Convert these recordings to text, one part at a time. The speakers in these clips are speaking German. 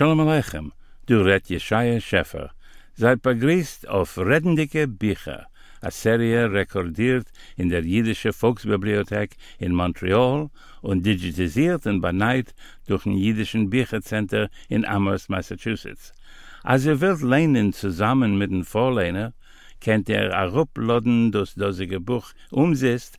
Shalom Aleichem, du red Jeshaya Scheffer. Seid begrüßt auf Redendike Bücher, a Serie rekordiert in der Jüdische Volksbibliothek in Montreal und digitalisiert und beneit durch ein Jüdischen Büchercenter in Amherst, Massachusetts. Als ihr wollt lehnen zusammen mit dem Vorlehner, kennt ihr a ruploden das dosige Buch umzist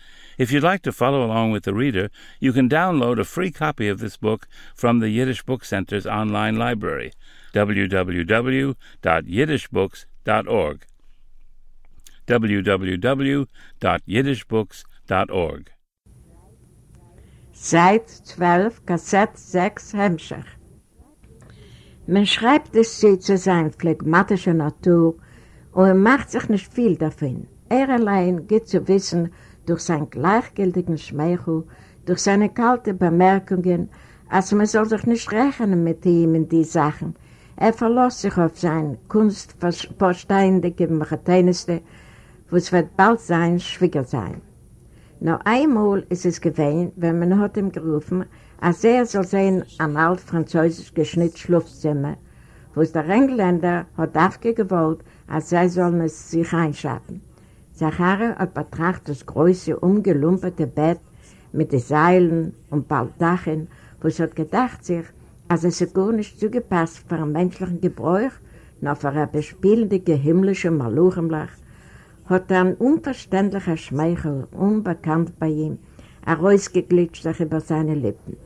If you'd like to follow along with the reader, you can download a free copy of this book from the Yiddish Book Center's online library, www.yiddishbooks.org. www.yiddishbooks.org. Seit 12, Kassett 6, Hemmscher. Man schreibt es sie zu sein phlegmatischer Natur und er macht sich nicht viel davon. Er allein geht zu wissen, durch seinen gleichgültigen Schmeichel, durch seine kalten Bemerkungen, als man soll sich nicht rechnen mit ihm in die Sachen. Er verlässt sich auf sein kunstversteindige Mechateinste, wo es wird bald sein, schwieriger sein. Noch einmal ist es gewesen, wenn man hat ihm gerufen, als er soll sein am alt-französisch geschnitt Schlafzimmer, wo es der Engländer hat aufgewollt, als sie sollen es sich einschatten. Zachara hat betrachtet das große, umgelumperte Bett mit den Seilen und Baldachen, wo es hat gedacht sich, als es sich gar nicht zugepasst für einen menschlichen Gebräuch, noch für eine bespielende himmlische Maluchenlach, hat er ein unverständlicher Schmeichel, unbekannt bei ihm, herausgeglitscht sich über seine Lippen.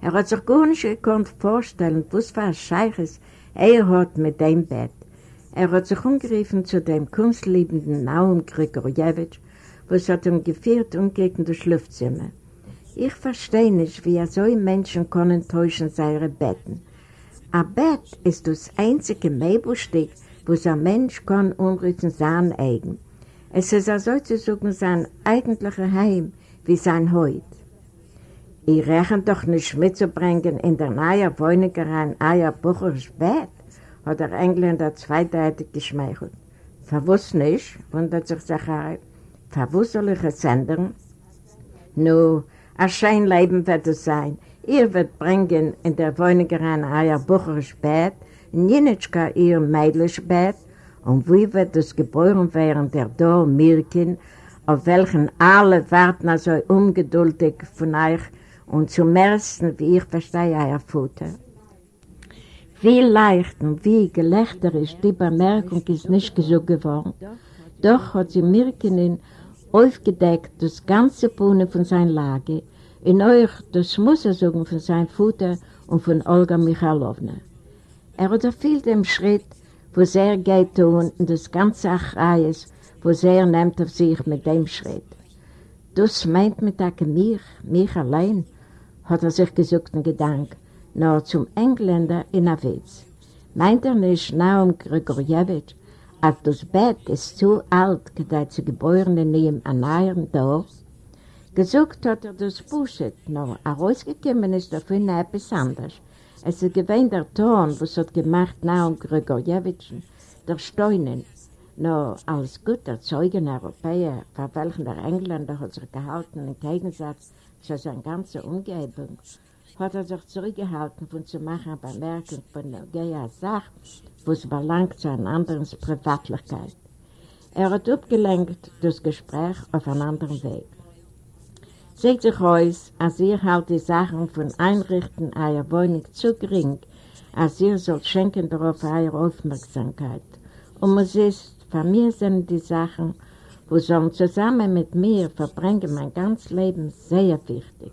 Er hat sich gar nicht gekonnt vorstellen, was für ein Scheiches er hat mit dem Bett. Er hat sich umgerufen zu dem kunstliebenden Naum Grigorjewitsch, was hat ihm geführt und gegen das Schlafzimmer. Ich verstehe nicht, wie er so Menschen können täuschen seine Betten. Ein Bett ist das einzige Möbelstück, wo ein Mensch kann umrüsten sein eigen. Es ist also sozusagen sein eigentlicher Heim wie sein Heut. Ich rechne doch nicht mitzubringen in der neuen Wohnung ein Eierbucheres Bett, hat der Engländer zweideutig geschmeichelt. Verwusst nicht, wundert sich Zachari. Verwusst soll ich es ändern? Nu, ein schön Leben wird es sein. Ihr wird bringen in der Wohnung ein Eierbucheres Bett, Ninitschka ihr meidliches Bett und wie wird es geboren werden, der Dor Mirkin, auf welchen alle warten so ungeduldig von euch und zum ersten, wie ich verstehe, euer Futter. Wie leicht und wie gelächterisch die Bemerkung ist nicht so geworden, doch hat sie Mirkinin aufgedeckt das ganze Bohnen von seiner Lage, in euch das muss er sagen von seinem Futter und von Olga Michalowna. Er hat erfüllt dem Schritt, wo er geht tun, in das ganze Achreis, wo er nimmt auf sich mit dem Schritt. Das meint mit der mich, mich allein, hat er sich gesucht in Gedanken, nur zum Engländer in der Witz. Meint er nicht Naum Grigorjewitsch, als das Bett ist zu alt, gedei zu Geborenen neben einem neuen Dorf? Gesucht hat er das Buschet, nur herausgekommen ist dafür etwas anderes. Es ist gewähnt der Ton, was hat gemacht Naum Grigorjewitschen, der Steunen. Nur als guter Zeugen Europäer, für welchen der Engländer hat sich gehalten, im Gegensatz zu seiner ganzen Umgebung, hat er sich zurückgehalten, von zu machen Bemerkung von der Geher Sache, was belangt zu einer anderen Privatlichkeit. Er hat abgelenkt das Gespräch auf einen anderen Weg. Seht sich aus, als ihr halt die Sachen von Einrichten eurer Wohnung zu gering, als ihr sollt schenken darauf eure Aufmerksamkeit. Und es ist, von mir sind die Sachen, wo sollen zusammen mit mir verbringen mein ganzes Leben sehr wichtig.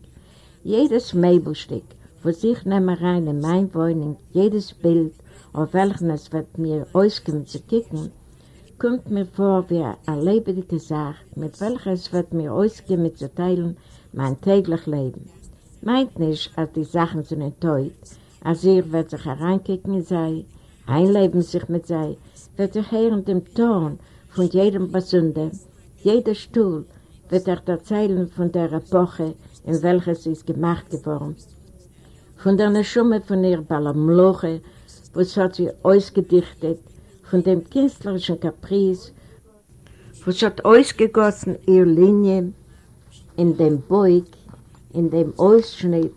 Jedes Möbelstück, wo sich nehme rein in meine Wohnung, jedes Bild, auf welchen es wird mir auskommen zu kicken, kommt mir vor wie eine lebendige Sache, mit welcher es wird mir ausgehen mitzuteilen, mein täglich Leben. Meint nicht, als die Sachen sind enttäuscht, als ihr wird sich hereinkicken sei, einleben sich mit sei, wird er hören dem Ton von jedem Basunde, jeder Stuhl wird er erzählen von der Epoche, in welcher sie ist gemacht geworden. Von der Schumme von ihr Balamloche, was hat sie ausgedichtet, von dem künstlerischen Caprice, was hat ausgegossen ihr Linie in dem Beug, in dem Ausschnitt,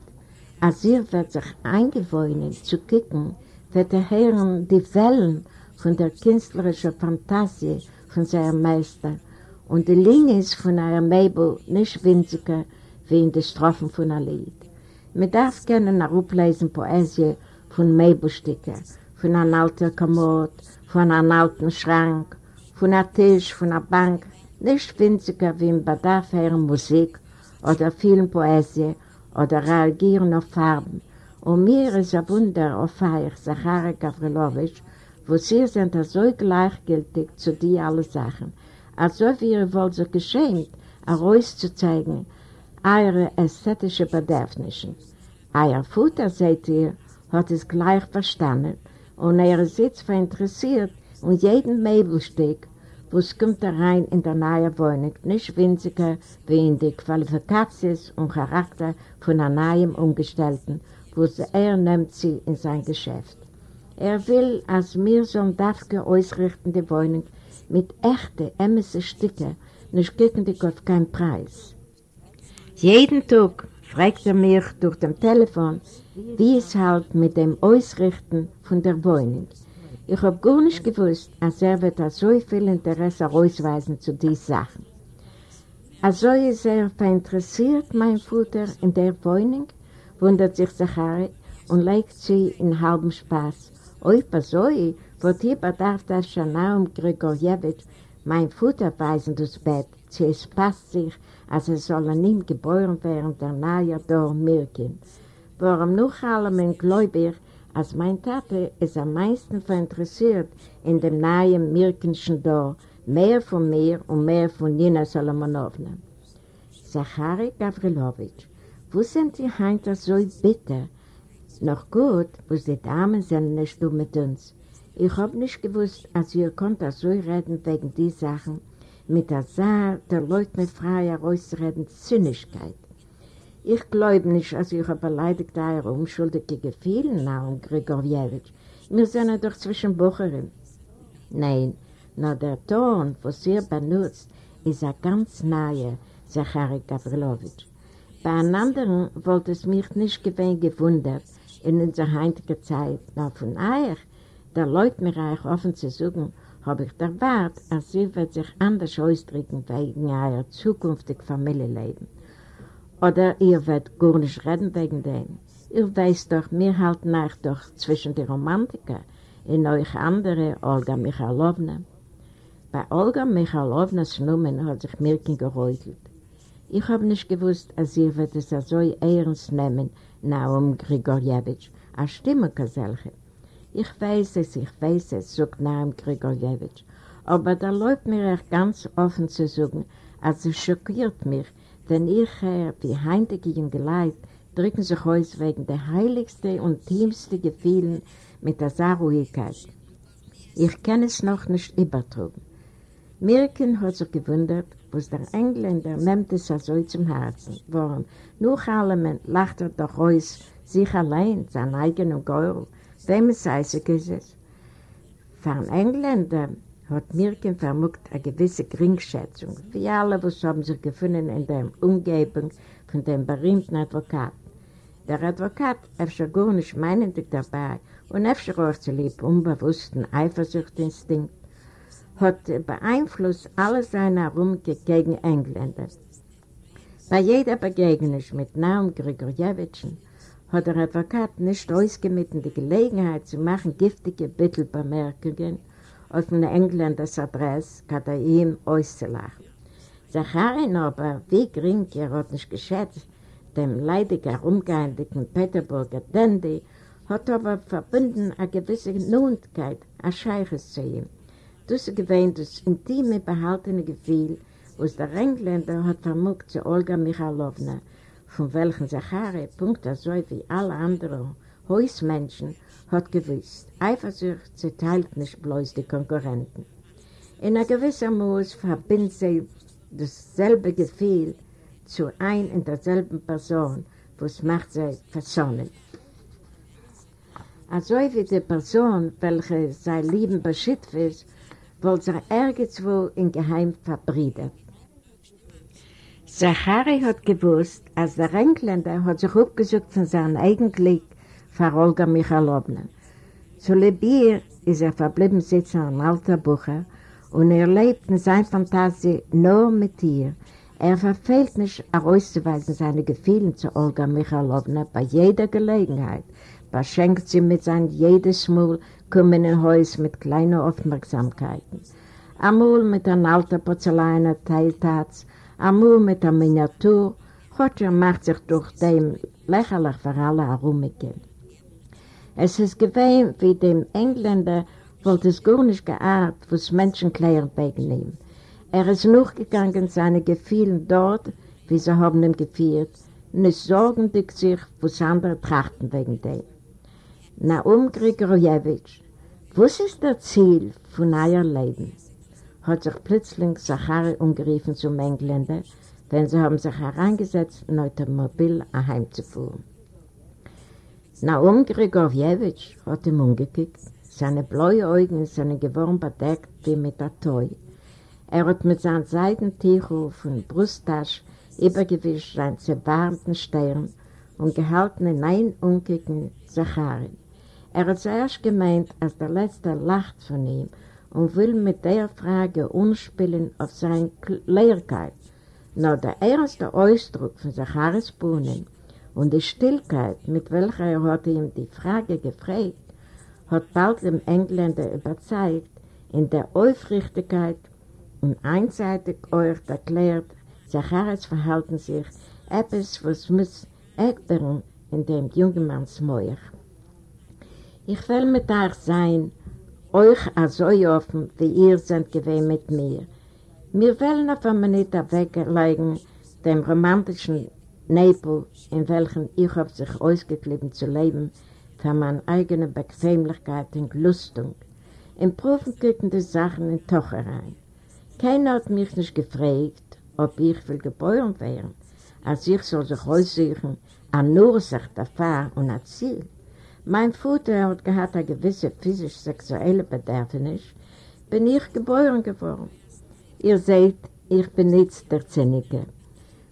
als ihr wird sich eingewöhnen zu kicken, wird er hören die Wellen von der künstlerischen Fantasie von seinem Meister und die Linie ist von einer Mabel nicht winziger wie in den Strophen von einem Lied. Man darf gerne nachlesen Poesie von Mabelstücken, von einem alten Kommod, von einem alten Schrank, von einem Tisch, von einer Bank, nicht winziger wie im Bedarf hören Musik oder Filmpoesie oder reagieren auf Farben. Und mir ist ein Wunder auf euch, Zachary Gavrilowitsch, wo sie sind so gleichgültig zu dir alle Sachen, als ob ihr wollt so geschenkt, herauszuzeigen, eure ästhetische Bedürfnisse. Euer Futter, seht ihr, hat es gleich verstanden und er ist jetzt verinteressiert und jeden Möbelstück, es kommt rein in der neue Wohnung, nicht winziger wie in die Qualifikations und Charakter von einem neuen Umgestellten, wo er nimmt sie in sein Geschäft. Er will, als wir so ein Dafke ausrichten die Wohnung mit echten, ämmissen Stücken, nicht gegen die auf keinen Preis. Jeden Tag fragt er mich durch das Telefon, wie es halt mit dem Ausrichten von der Wohnung. Ich habe gar nicht gewusst, als er wird so viel Interesse ausweisen zu diesen Sachen. Also ist er verinteressiert, mein Futter, in der Wohnung, wundert sich Zachary und legt sie in halbem Spaß. Oi, Pasoi, wird hier bedarf das Schanaum Grigorjewitsch, mein Futter weisen das Bett, sie es passt sich, als er soll an ihm geboren werden, der nahe Dor Mirkin. Warum noch allem ein Gläubiger, als mein Tate ist am meisten verinteressiert in dem nahen Mirkenschen Dor, mehr von mir und mehr von Nina Solomonowna. Zachary Gavrilowitsch, wo sind die Heinter so bitter? Noch gut, wo die Damen sind nicht du mit uns. Ich hab nicht gewusst, als ihr konnt so reden wegen die Sachen, mit der Saar der Leute mit freier reden Zynischkeit. Ich glaube nicht, als ich habe beleidigt eure unschuldige Gefühle, Naum Grigorjewitsch. Wir sind doch zwischen Bucherin. Nein, nur der Ton, was ihr benutzt, ist ein ganz neuer, Zachary Gavrilowitsch. Bei einem anderen wollte es mich nicht gewinn gewundert in unserer heutigen Zeit, nur von euch, der Leute mir euch offen zu suchen, habe ich erwartet, als sie wird sich anders ausdrücken wegen eurer zukünftigen Familienleben. Oder ihr werdet gar nicht reden wegen dem. Ihr weißt doch, wir halten euch doch zwischen den Romantikern in euch andere, Olga Michalowna. Bei Olga Michalownas Numen hat sich Mirkin geräutelt. Ich habe nicht gewusst, als ihr wird es so ernst nehmen, Naum Grigorjewitsch, als Stimme solche. Ich weiß es, ich weiß es, sagt Naum Grigorjewitsch. Aber da läuft mir auch ganz offen zu sagen, als es schockiert mich, wenn ich höre, wie heintige junge Leute drücken sich aus wegen der heiligsten und tiefsten Gefühlen mit der Saarruhigkeit. Ich kann es noch nicht übertragen. Mirken hat sich gewundert, was der Engländer nimmt es so zum Herzen. Warum? Nur allem lacht er doch aus, sich allein, sein eigener Geurl. Wem es? Für einen Engländer hat Mirken vermutet eine gewisse Geringschätzung, wie alle, was haben sich gefunden in der Umgebung von dem berühmten Advokat. Der Advokat, öfter gar nicht meinendig dabei und öfter auch zu lieb unbewussten Eifersuchtinstinkt, hat beeinflusst alle seine Herumge gegen Engländer. Bei jeder Begegnung mit Naum Grigorjewitschen hat der Advokat nicht ausgemitten die Gelegenheit zu machen, giftige Bittelbemerkungen auf den Engländers Adresse kann er ihm auszulachen. Zacharin aber, wie gering er hat nicht geschätzt, dem leidig herumgehenden Peterburger Dandy, hat aber verbunden eine gewisse Nundkeit, ein Scheiches zu ihm. Das gewähnt das intime, behaltene Gefühl, was der Engländer hat vermutet zu Olga Michalowna, von welchen Zachari, Punkt so wie alle anderen, Hausmenschen hat gewusst, Eifersucht zerteilt nicht bloß die Konkurrenten. In einer gewissen Maß verbindet sie dasselbe Gefühl zu ein und derselben Person, was macht sie versonnen. Also wie die Person, welche sein Leben beschützt ist, wollte sie irgendwo in Geheim verbrieden. Zachari hat gewusst, als der Engländer hat sich aufgesucht von seinem eigenen Glück für Olga Michalowna. Zu Lebir ist er verblieben sitzen ein alter Bucher und er lebt in seiner Fantasie nur mit ihr. Er verfehlt nicht herauszuweisen seine Gefühle zu Olga Michalowna bei jeder Gelegenheit, beschenkt sie mit seinem jedes Mal kommenden Haus mit kleinen Aufmerksamkeiten. Amul mit einem alten Porzellaner Teiltatz, amul mit einer Miniatur, Roger macht sich durch dem lächerlich für alle herumgehen. Es ist gewesen, wie dem Engländer wollte es gar nicht geahnt, was Menschen klären wegen ihm. Er ist noch gegangen, seine Gefühle dort, wie sie haben ihn geführt, nicht sorgendig sich, was andere trachten wegen dem. Naum Grigorjewitsch, was ist das Ziel von euer Leben? Hat sich plötzlich Zachari umgerufen zum Engländer, wenn sie haben sich hereingesetzt, in Automobil heimzufuhren. Naum Grigorjewitsch hat ihm umgekickt, seine blauen Augen sind geworden bedeckt wie mit der Toi. Er hat mit seinem Seitentuch von Brusttasche übergewischt seinen zerwarmten Stern und gehalten in ein umgekickten Zachari. Er hat zuerst gemeint, als der Letzte lacht von ihm und will mit der Frage umspielen auf seine Lehrkeit. Nur der erste Ausdruck von Zacharis Bohnen und die Stillkeit, mit welcher er heute ihm die Frage gefragt, hat bald dem Engländer überzeugt, in der Aufrichtigkeit und einseitig euch erklärt, Zacharis verhalten sich etwas, was muss ändern in dem jungen Manns Meuch. Ich will mit euch sein, euch so offen, wie ihr seid gewesen mit mir. Wir wollen auf einmal nicht weglegen, dem romantischen Nebel, in welchem ich habe sich ausgeklebt zu leben, für meine eigene Bequemlichkeit und Lustung. Kicken die Sachen in Toche rein. Keiner hat mich nicht gefragt, ob ich will geboren wäre, als ich soll sich aussuchen, an Ursache der Fahr und ein Ziel. Mein Vater hat gehabt eine gewisse physisch-sexuelle Bedürfnis, bin ich geboren geworden. Ihr seht, ich bin nicht der Zinige.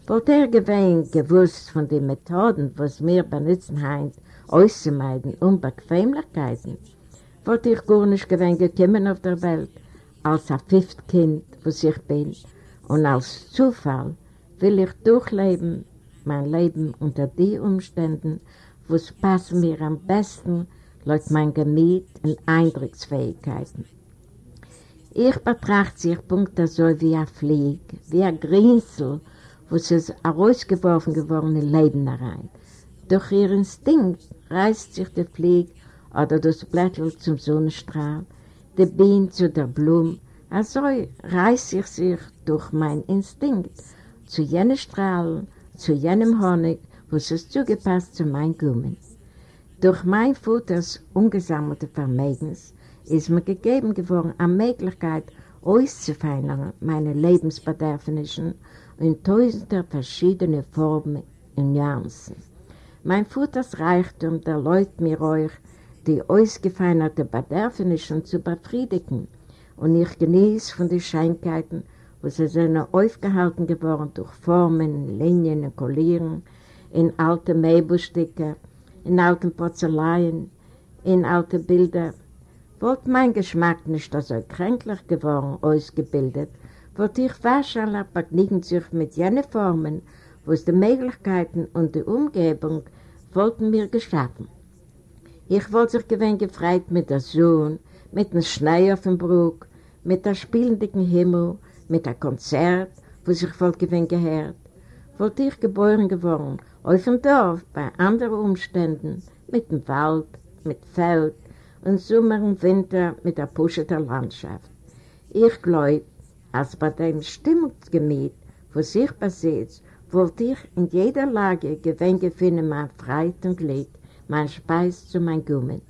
Wollt er gewähnt gewusst von den Methoden, was wir benutzen haben, auszumeiden und Bequemlichkeiten, wollt ich gar nicht gewähnt gekommen auf der Welt, als ein fünftes Kind, was ich bin, und als Zufall will ich durchleben, mein Leben unter die Umständen, was passen mir am besten, laut mein Gemüt und Eindrucksfähigkeiten. Ich betrachte sich Punkte so wie ein Flieg, wie ein Grinsel, wo es ist herausgeworfen geworden in Leben herein. Durch ihr Instinkt reißt sich der Flieg oder das Blättel zum Sonnenstrahl, der Bienen zu der Blume, also reißt sich sich durch mein Instinkt zu jenen Strahlen, zu jenem Honig, wo es zugepasst zu meinem Gummen. Durch mein Futters ungesammelte Vermögens ist mir gegeben geworden, eine Möglichkeit, auszufeinern meine Lebensbedürfnisse in tausender verschiedene Formen und Nuancen. Mein Futters Reichtum, der läuft mir euch, die ausgefeinerte Bedürfnisse zu befriedigen und ich genieße von den Scheinkeiten, wo sie sind aufgehalten geworden durch Formen, Linien und Kollieren, in alte Möbelstücke, in alten Porzellan, in alte Bilder. Wollte mein Geschmack nicht so kränklich geworden, ausgebildet, wollte ich wahrscheinlich begnügen sich mit jenen Formen, wo es die Möglichkeiten und die Umgebung wollten mir geschaffen. Ich wollte sich gewinn gefreit mit der Sohn, mit dem Schnee auf dem Brug, mit der spielenden Himmel, mit der Konzert, wo sich wohl gewinn gehört. Wollte ich geboren geworden, auf dem Dorf, bei anderen Umständen, mit dem Wald, mit Feld und Sommer und Winter mit der Pusche der Landschaft. Ich glaube, als bei dem Stimmungsgemüt, wo sich besitzt, wollte ich in jeder Lage gewinne finden mein Freit und Glück mein Speis zu mein Gummen,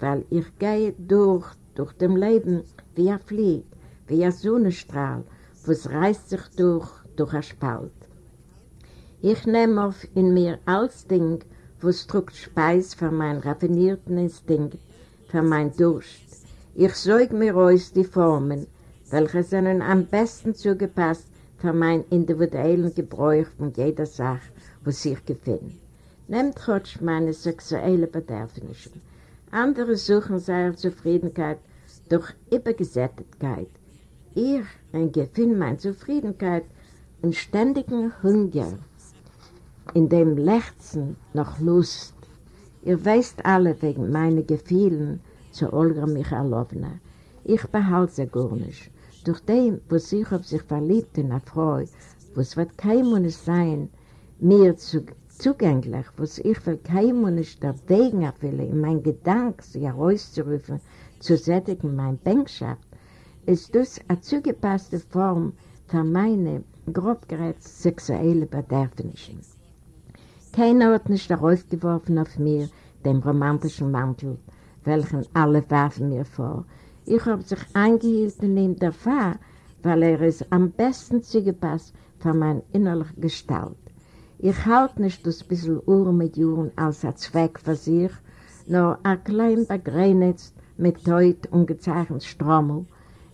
weil ich gehe durch, durch dem Leben wie ein Flieg, wie ein Sonnenstrahl, was reißt sich durch, durch ein Spalt. Ich nehme auf in mir alles Ding, was drückt Speis für mein raffinierten Instinkt, für mein Durst. Ich säug mir aus die Formen, welche sind am besten zugepasst für mein individuellen Gebräuch von jeder Sache, was ich gefällt. Nehmt trotz meine sexuelle Bedürfnisse. Andere suchen seine Zufriedenheit durch Übergesättigkeit. Ich empfinde meine Zufriedenheit in ständigen Hunger, in dem Lechzen nach Lust. Ihr weißt alle wegen meiner Gefühlen zu Olga Michalowna. Ich behalte sie gar nicht. Durch dem, was ich auf sich verliebt in eine was wird kein Mensch sein, mir zu, zugänglich, was ich will kein Mensch der Wegen erfülle, in mein Gedanken sie herauszurufen, zu sättigen meine Bänkschaft, ist das eine zugepasste Form für meine grobgerät sexuelle Bedürfnisse. Keiner hat nicht darauf geworfen auf mir den romantischen Mantel, welchen alle warfen mir vor, ich habe sich eingehielten in der Fahr, weil er ist am besten zugepasst für meine innerliche Gestalt. Ich halte nicht das bisschen Uhr mit Juren als ein Zweck für sich, nur ein klein Begrenzt mit Teut und gezeichnet Strommel,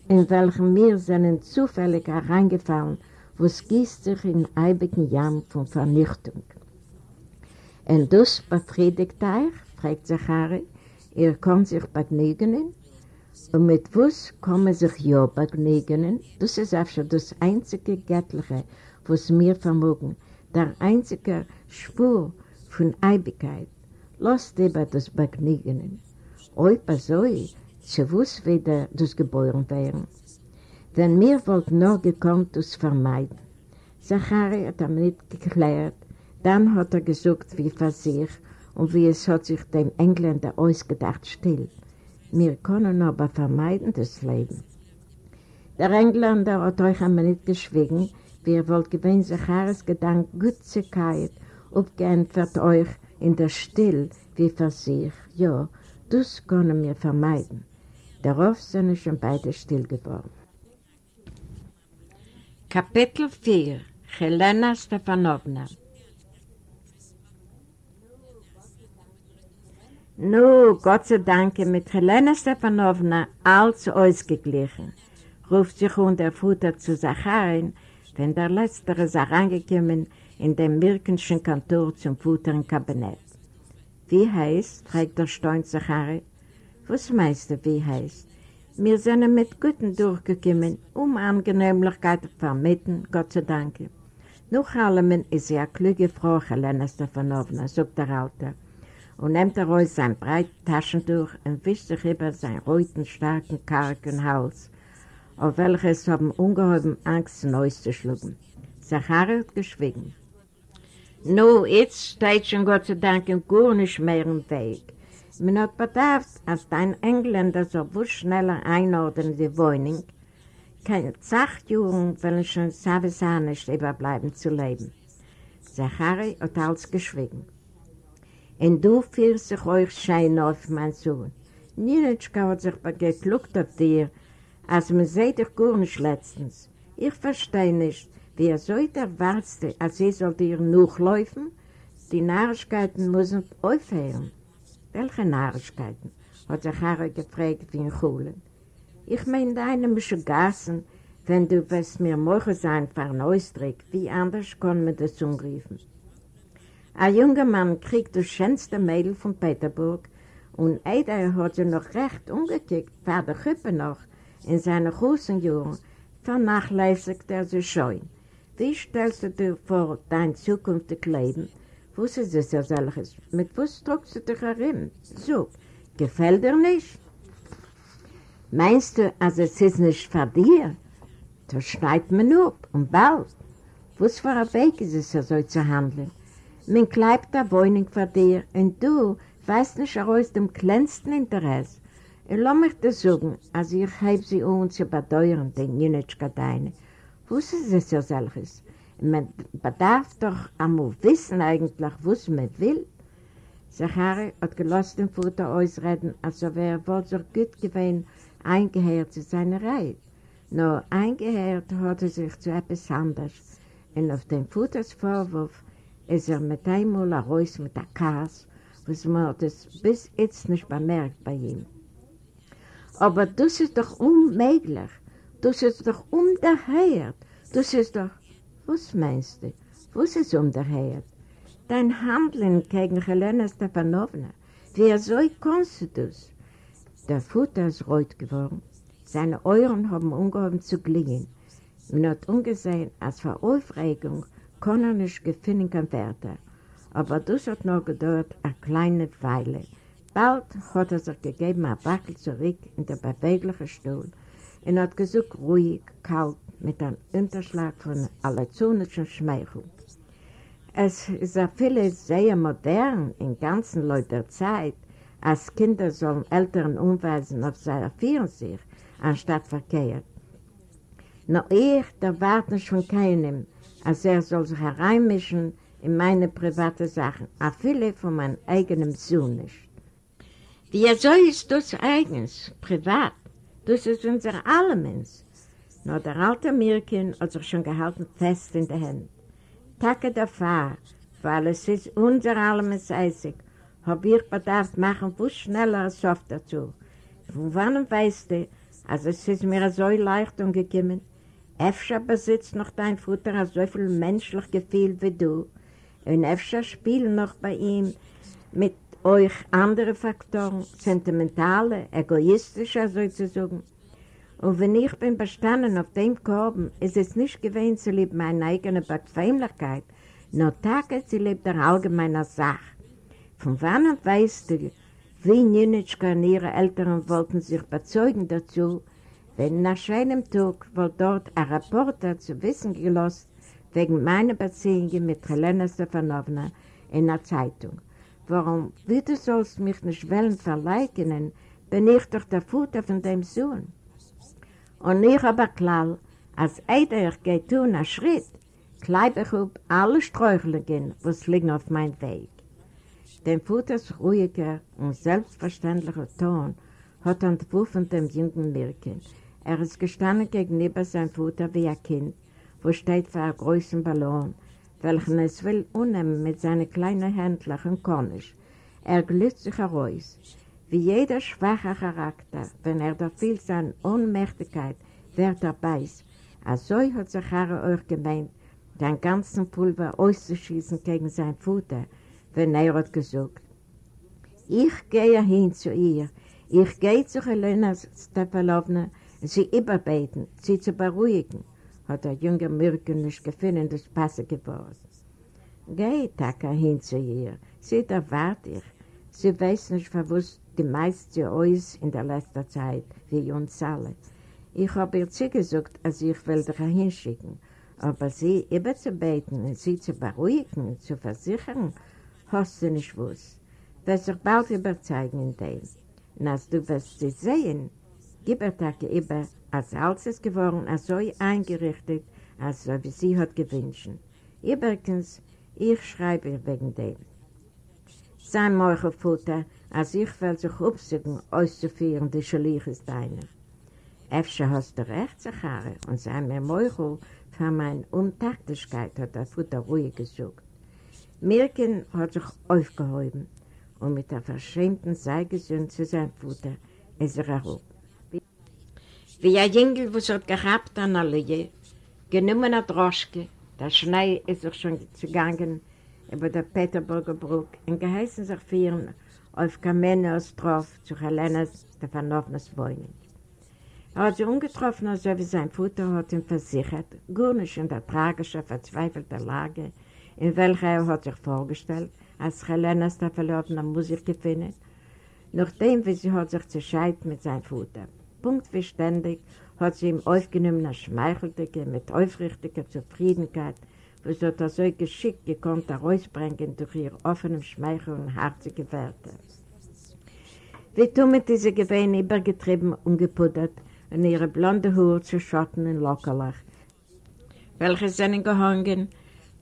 in welchem mir seinen zufällig hereingefallen, wo es gießt sich in eibigen Jam von Vernichtung. Und das befriedigt euch, fragt Zachari, ihr könnt sich begnügen, und mit was kommen sich ja begnügen? Das ist auch schon das einzige Göttliche, was wir vermogen, der einzige Spur von Eibigkeit. Lasst lieber das Begnügen. Oipa so, zu was wieder das geboren werden. Wenn mir wollt nur gekonnt, das vermeiden. Zachari hat ihm nicht geklärt, dann hat er gesucht, wie für sich und wie es hat sich dem Engländer ausgedacht still. Wir können aber vermeiden das Leben. Der Engländer hat euch einmal nicht geschwiegen, wie er wollt gewinnt sich Haares Gedank Gützigkeit, aufgeantwortet euch in der Still wie für sich. Ja, das können wir vermeiden. Darauf sind schon beide still geworden. Kapitel 4 Helena Stefanovna Nu, Gott sei Dank, mit Helena Stefanovna alles ausgeglichen, ruft sich unter Futter zu Sacharin, wenn der Letztere ist herangekommen in dem Mirkenschen Kantor zum Futter im Kabinett. Wie heißt, fragt der Stein Sacharin, was meinst du, wie heißt? Wir sind mit Guten durchgekommen, um Angenehmlichkeiten zu vermitteln, Gott sei Dank. Noch allem ist sie eine kluge Frau, Helena Stefanovna, sagt der Alte und nimmt er aus sein breites Taschentuch und wischt sich über seinen roten, starken, kargen Hals, auf welches haben ungeheuben Angst, Neues zu schlucken. Zachari hat geschwiegen. Nu, jetzt steht schon Gott sei Dank im gar nicht mehr im Weg. Man hat bedarf, als dein Engländer so wusch schneller einordnen in die Wohnung, keine Zachtjungen wollen schon Savisanisch überbleiben zu leben. Zachari hat alles geschwiegen. Und du fühlst sich euch schein auf, mein Sohn. Nienitschka hat sich gekluckt auf dir, als man seht dich gar nicht letztens. Ich verstehe nicht, wie er so erwartet, als sie soll dir nachlaufen. Die Nahrigkeiten müssen aufhören. Welche Nahrigkeiten? hat sich Harry gefragt wie in Schulen. Ich meine deine Mische Gassen, wenn du wirst mir morgen sein einen Ausdruck, wie anders kann man das umrufen. Ein junger Mann kriegt das schönste Mädel von Peterburg und Eider hat sie noch recht umgekickt, war der Küppe noch, in seinen großen Jahren, vernachlässigt er sich schon. Wie stellst du dir vor dein zukünftiges Leben? Was ist das ja solches? Mit was drückst du dich herin? So, gefällt dir nicht? Meinst du, also es ist nicht für dir? Das schneidet man ab und bald. Was für ein Weg ist es ja so zu handeln? Man kleibt eine Wohnung für dir und du weißt nicht aus dem kleinsten Interesse. Ich lasse mich das sagen, als ich habe sie uns zu bedeuern, den Jünitschka deine. Was ist es ja solches? Man bedarf doch einmal wissen eigentlich, was man will. Zachari hat gelost den Futter ausreden, als ob er wohl so gut gewesen eingehört zu seiner Reihe. Nur eingehört hat er sich zu etwas anderes. Und auf dem Futters Vorwurf ist er mit einmal raus mit der Kass, was man das bis jetzt nicht bemerkt bei ihm. Aber das ist doch unmöglich. Das ist doch umgehört. Das ist doch... Was meinst du? Was ist umgehört? Dein Handeln gegen Helena Stefanovna. Wie so kannst du das? Der Futter ist rot geworden. Seine Euren haben umgehoben zu glingen. Man hat ungesehen, als vor Aufregung kann er nicht gefunden kann werden. Aber das hat noch gedauert eine kleine Weile. Bald hat er sich gegeben, ein Wackel zurück in der beweglichen Stuhl und hat gesagt, ruhig, kalt, mit einem Unterschlag von allezunischen Schmeichel. Es ist auch viele sehr modern in ganzen Leuten der Zeit, als Kinder sollen Eltern umweisen auf seine sich, anstatt verkehrt. Nur ich, der warte nicht von keinem, als er soll sich hereinmischen in meine private Sachen, auch viele von meinem eigenen Sohn nicht. Wie so ist das eigens, privat? Das ist unser Allemens. Nur der alte Mirkin hat sich schon gehalten fest in der Hand. Tage der Fahr, weil es ist unser Allemens Eisig, hab ich bedarf machen, wo schneller als oft dazu. Von wann weißt du, also es ist mir so leicht umgekommen, Efter besitzt noch dein Futter so viel menschlich Gefühl wie du und Efter spielt noch bei ihm mit euch andere Faktoren, sentimentale, egoistische sozusagen. Und wenn ich bin bestanden auf dem Korben, ist es nicht gewähnt, sie liebt meine eigene Bequemlichkeit, nur Tage, sie liebt der allgemeine Sache. Von wann weißt du, wie Nünitschka und ihre Eltern wollten sich bezeugen dazu, wenn nach einem Tag wohl dort ein Reporter zu wissen gelost, wegen meiner Beziehungen mit Helena Stefanovna in der Zeitung. Warum, wie du sollst mich nicht wollen verleugnen, bin ich doch der Futter von dem Sohn. Und ich aber klar, als jeder geht tun einen Schritt, kleibe ich auf alle Sträuchelungen, was liegen auf meinem Weg. Den Futters ruhiger und selbstverständlicher Ton hat entworfen dem jungen Mirken. Er ist gestanden gegenüber seinem Futter wie ein Kind, wo steht für einen großen Ballon, welchen es will unnehmen mit seinen kleinen Händlern Kornisch. Er glüht sich heraus. Wie jeder schwache Charakter, wenn er da viel seine Ohnmächtigkeit wird er beißt, also hat sich Harry euch gemeint, den ganzen Pulver auszuschießen gegen sein Futter, wenn er hat gesagt, ich gehe hin zu ihr, ich gehe zu Helena Stepalowna, sie überbeten, sie zu beruhigen, hat der junge Mirke nicht gefunden, das Passe geworden. Geh, Taka, hin zu ihr, sie erwartet ich. Sie weiß nicht, verwusst die meiste Eus in der letzten Zeit, wie uns alle. Ich habe ihr zugesagt, als ich will dich hinschicken, aber sie überzubeten und sie zu beruhigen zu versichern, hast du nicht gewusst. Wirst dich bald überzeugen in dem. Und als du wirst sie sehen, gib er über, als alles ist geworden, als so eingerichtet, als so wie sie hat gewünscht. Übrigens, ich schreibe wegen dem. Sein Meuchelfutter, als ich will sich aufsuchen, auszuführen, die Schaliach ist deiner. Efter hast du recht, Zachare, und sein mir Meuchel für meine Untaktigkeit hat der Futter ruhig gesucht. Mirken hat sich aufgehoben und mit der verschämten Seigesund zu seinem Futter ist er herup. Wie ein Jüngel, was hat gehabt an der Lüge, genommen eine Droschke, der Schnee ist sich schon gegangen über der Peterburger Brück und geheißen sich führen auf Kamenos drauf zu Helena Stefanovnas Wohnung. Er hat sie ungetroffen, also wie sein Futter hat ihm versichert, gar nicht in der tragischen, verzweifelten Lage, in welcher er hat sich vorgestellt, als Helena Stefanovna Musik gefunden, nachdem wie sie hat sich zerscheit mit seinem Futter. Punkt wie ständig hat sie ihm aufgenommen als Schmeicheldecke mit aufrichtiger Zufriedenkeit, was hat er so geschickt gekonnt herausbringen durch ihr offenem Schmeichel und herzige Werte. Wie Tummet ist sie gewesen übergetrieben und gepuddert und ihre blonde Haare zu schotten in Lockerlach, welche sind gehangen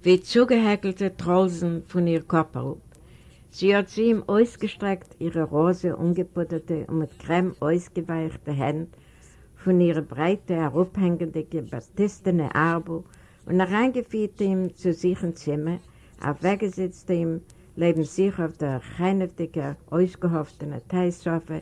wie zugehäkelte Trolsen von ihr Körper. Sie hat sie ihm ausgestreckt, ihre rose, ungeputterte und mit Creme ausgeweichte Hände von ihrer breite, herabhängende, gebatistene Arbe und reingeführt ihm zu sich im Zimmer, aufweggesetzt ihm, leben sich auf der reinhaftige, ausgehoffene Teilsofa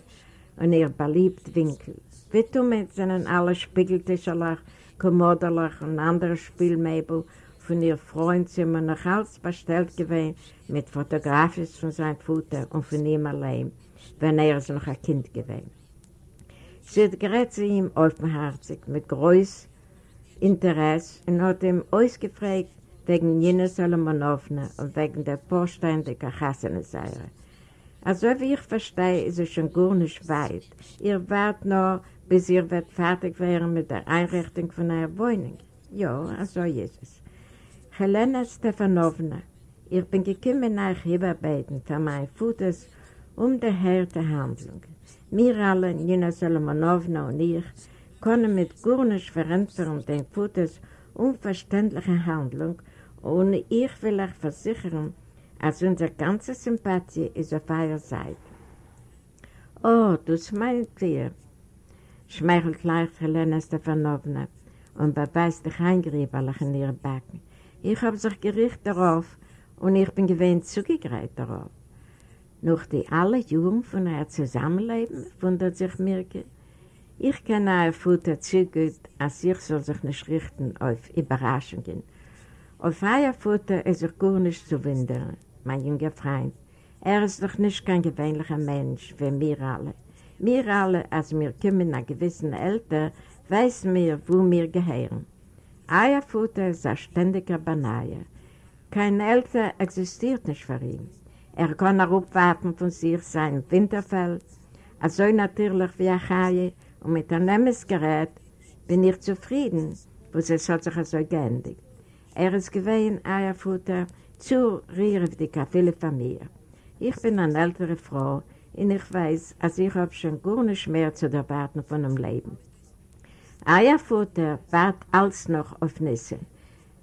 und ihr beliebt Winkel. Wie wir seinen alle Spiegeltischerlach, Kommoderlach und andere Spielmöbel von ihr Freundzimmer noch alles bestellt gewesen mit Fotografien von seinem Vater und von ihm allein, wenn er noch ein Kind gewesen. Sie hat gerät zu ihm offenherzig, mit großem Interesse und hat ihm ausgefragt wegen Nina Solomonowna und wegen der Vorstein der Kachasseneseire. Also wie ich verstehe, ist es schon gar nicht weit. Ihr wartet noch, bis ihr wird fertig werden mit der Einrichtung von eurer Wohnung. Ja, also ist es. Helena Stefanovna, ich bin gekommen nach Überbeten für mein Futters um die harte Handlung. Wir alle, Nina Solomonowna und ich, können mit gar nicht verändern den Futters unverständliche Handlung und ich will euch versichern, als unsere ganze Sympathie ist auf eurer Seite. Oh, das meint ihr, schmeichelt leicht Helena Stefanovna und bebeißt dich eingriebelig in ihre Backen. Ich habe sich gerichtet darauf und ich bin gewähnt zugegreift darauf. Noch die alle Jungen von ihr Zusammenleben, wundert sich Mirke. Ich kenne ihr Futter zu gut, als ich soll sich nicht richten auf Überraschungen. Auf euer Futter ist er gar nicht zu wundern, mein junger Freund. Er ist doch nicht kein gewöhnlicher Mensch, wie wir alle. Wir alle, als wir kommen nach gewissen Eltern, wissen wir, wo wir gehören. Eierfutter ist ein ständiger Banaie. Kein Älter existiert nicht für ihn. Er kann auch abwarten von sich sein Winterfeld, so natürlich wie ein Chaie, und mit einem Gerät bin ich zufrieden, wo es sich so geendigt. Er ist gewesen Eierfutter zu rührig viele von mir. Ich bin eine ältere Frau und ich weiß, als ich habe schon gar nicht mehr zu erwarten von dem Leben. Eierfutter wart als noch auf Nisse.